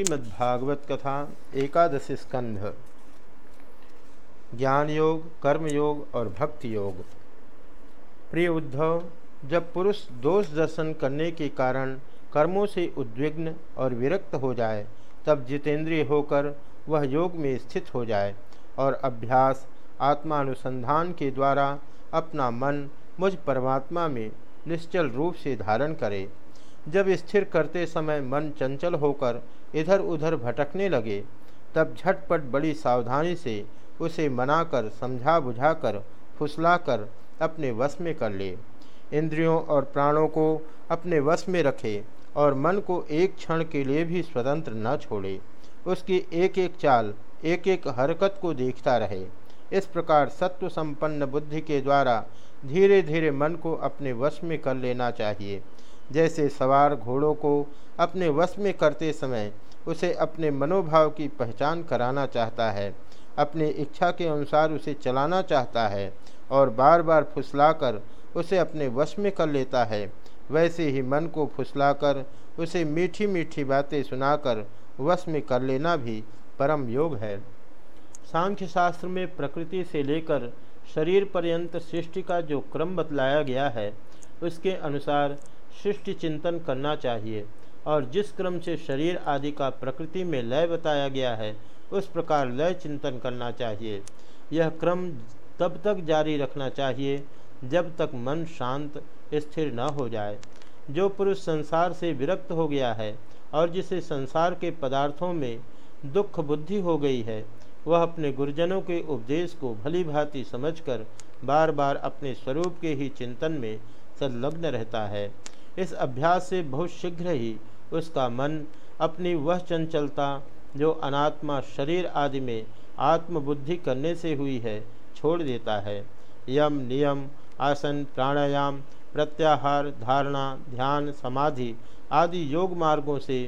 श्रीमद्भागवत कथा, एकादश स्कंध। ज्ञान योग कर्म योग और भक्ति योग प्रिय उद्धव, जब पुरुष दोष दर्शन करने के कारण कर्मों से उद्विग्न और विरक्त हो जाए, तब जितेंद्रिय होकर वह योग में स्थित हो जाए और अभ्यास, आत्मानुसंधान के द्वारा अपना मन मुझ परमात्मा में निश्चल रूप से धारण करे। जब स्थिर करते समय मन चंचल होकर इधर उधर भटकने लगे। तब झटपट बड़ी सावधानी से उसे मनाकर समझा बुझाकर फुसलाकर अपने वश में कर ले। इंद्रियों और प्राणों को अपने वश में रखे और मन को एक क्षण के लिए भी स्वतंत्र न छोड़े। उसकी एक एक चाल एक एक हरकत को देखता रहे। इस प्रकार सत्व संपन्न बुद्धि के द्वारा धीरे धीरे मन को अपने वश में कर लेना चाहिए। जैसे सवार घोड़ों को अपने वश में करते समय उसे अपने मनोभाव की पहचान कराना चाहता है, अपनी इच्छा के अनुसार उसे चलाना चाहता है और बार बार फुसलाकर उसे अपने वश में कर लेता है। वैसे ही मन को फुसलाकर उसे मीठी मीठी बातें सुनाकर वश में कर लेना भी परम योग है। सांख्य शास्त्र में प्रकृति से लेकर शरीर पर्यंत सृष्टि का जो क्रम बतलाया गया है, उसके अनुसार सृष्टि चिंतन करना चाहिए और जिस क्रम से शरीर आदि का प्रकृति में लय बताया गया है, उस प्रकार लय चिंतन करना चाहिए। यह क्रम तब तक जारी रखना चाहिए जब तक मन शांत, स्थिर न हो जाए। जो पुरुष संसार से विरक्त हो गया है और जिसे संसार के पदार्थों में दुख बुद्धि हो गई है, वह अपने गुरुजनों के उपदेश को भली भांति समझ बार बार अपने स्वरूप के ही चिंतन में संलग्न रहता है। इस अभ्यास से बहुत शीघ्र ही उसका मन अपनी वह चंचलता, जो अनात्मा, शरीर आदि में आत्मबुद्धि करने से हुई है, छोड़ देता है। यम, नियम, आसन, प्राणायाम, प्रत्याहार, धारणा, ध्यान, समाधि आदि योग मार्गों से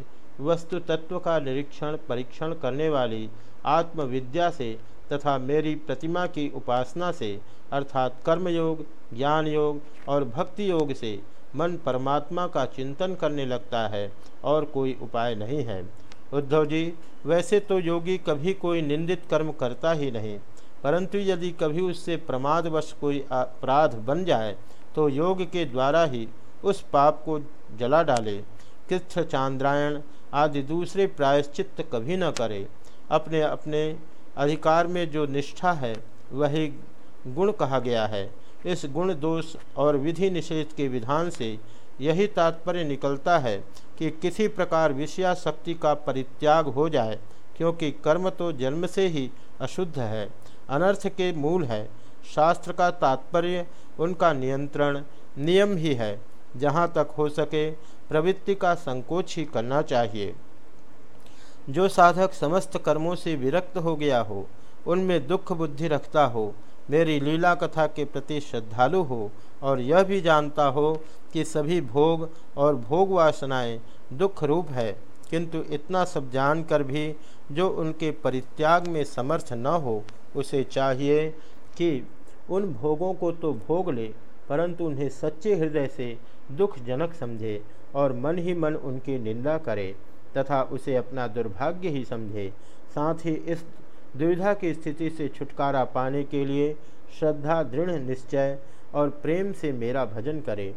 वस्तु तत्व का निरीक्षण, परीक्षण करने वाली आत्मविद्या से तथा मेरी प्रतिमा की उपासना से, अर्थात कर्मयोग ज्ञान योग और भक्ति योग से मन परमात्मा का चिंतन करने लगता है और कोई उपाय नहीं है। उद्धव जी, वैसे तो योगी कभी कोई निंदित कर्म करता ही नहीं, परंतु यदि कभी उससे प्रमादवश कोई अपराध बन जाए तो योग के द्वारा ही उस पाप को जला डाले। कृष्ठ चांद्रायण आदि दूसरे प्रायश्चित कभी न करे। अपने अपने अधिकार में जो निष्ठा है, वही गुण कहा गया है। इस गुण दोष और विधि निषेध के विधान से यही तात्पर्य निकलता है कि किसी प्रकार विषयाशक्ति का परित्याग हो जाए, क्योंकि कर्म तो जन्म से ही अशुद्ध है, अनर्थ के मूल है। शास्त्र का तात्पर्य उनका नियंत्रण नियम ही है, जहाँ तक हो सके प्रवृत्ति का संकोच ही करना चाहिए। जो साधक समस्त कर्मों से विरक्त हो गया हो, उनमें दुख बुद्धि रखता हो मेरी लीला कथा के प्रति श्रद्धालु हो और यह भी जानता हो कि सभी भोग और भोग वासनाएँ दुख रूप है, किंतु इतना सब जानकर भी जो उनके परित्याग में समर्थ न हो, उसे चाहिए कि उन भोगों को तो भोग ले, परंतु उन्हें सच्चे हृदय से दुखजनक समझे और मन ही मन उनकी निंदा करे, तथा उसे अपना दुर्भाग्य ही समझे। साथ ही इस दुविधा की स्थिति से छुटकारा पाने के लिए श्रद्धा, दृढ़ निश्चय और प्रेम से मेरा भजन करे।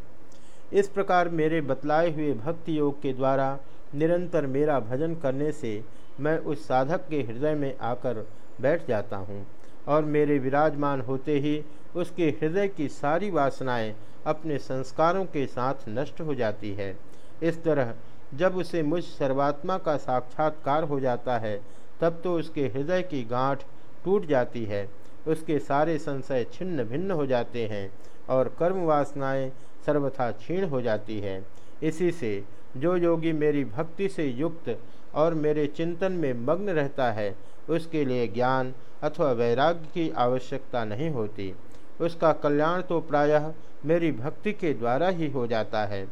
इस प्रकार मेरे बतलाए हुए भक्ति योग के द्वारा निरंतर मेरा भजन करने से मैं उस साधक के हृदय में आकर बैठ जाता हूँ और मेरे विराजमान होते ही उसके हृदय की सारी वासनाएँ अपने संस्कारों के साथ नष्ट हो जाती है। इस तरह जब उसे मुझ सर्वात्मा का साक्षात्कार हो जाता है तब तो उसके हृदय की गांठ टूट जाती है, उसके सारे संशय छिन्न भिन्न हो जाते हैं और कर्म वासनाएँ सर्वथा क्षीण हो जाती है। इसी से जो योगी मेरी भक्ति से युक्त और मेरे चिंतन में मग्न रहता है, उसके लिए ज्ञान अथवा वैराग्य की आवश्यकता नहीं होती। उसका कल्याण तो प्रायः मेरी भक्ति के द्वारा ही हो जाता है।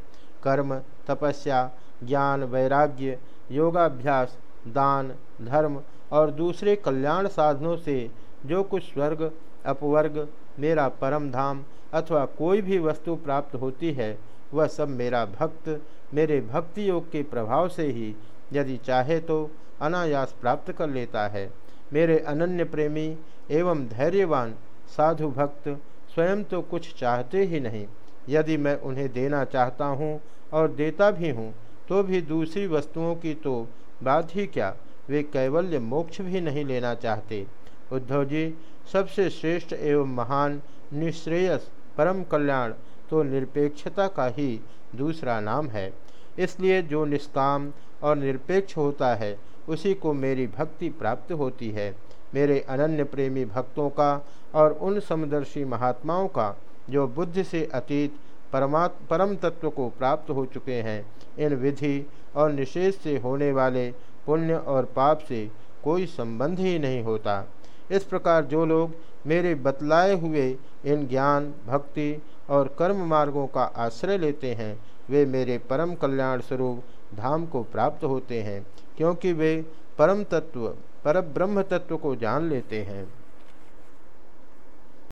कर्म, तपस्या, ज्ञान, वैराग्य, योगाभ्यास दान, धर्म और दूसरे कल्याण साधनों से जो कुछ स्वर्ग, अपवर्ग, मेरा परम धाम अथवा कोई भी वस्तु प्राप्त होती है, वह सब मेरा भक्त, मेरे भक्ति योग के प्रभाव से ही यदि चाहे तो अनायास प्राप्त कर लेता है। मेरे अनन्य प्रेमी एवं धैर्यवान साधु भक्त स्वयं तो कुछ चाहते ही नहीं। यदि मैं उन्हें देना चाहता हूँ और देता भी हूँ तो भी दूसरी वस्तुओं की तो बात ही क्या? वे कैवल्य मोक्ष भी नहीं लेना चाहते। उद्धव जी, सबसे श्रेष्ठ एवं महान निश्रेयस परम कल्याण तो निरपेक्षता का ही दूसरा नाम है। इसलिए जो निष्काम और निरपेक्ष होता है, उसी को मेरी भक्ति प्राप्त होती है। मेरे अनन्य प्रेमी भक्तों का और उन समदर्शी महात्माओं का, जो बुद्धि से अतीत परमात् परम तत्व को प्राप्त हो चुके हैं। इन विधि और निषेध से होने वाले पुण्य और पाप से कोई संबंध ही नहीं होता। इस प्रकार जो लोग मेरे बतलाए हुए इन ज्ञान, भक्ति और कर्म मार्गों का आश्रय लेते हैं, वे मेरे परम कल्याण स्वरूप धाम को प्राप्त होते हैं, क्योंकि वे परम तत्व पर ब्रह्म तत्व को जान लेते हैं।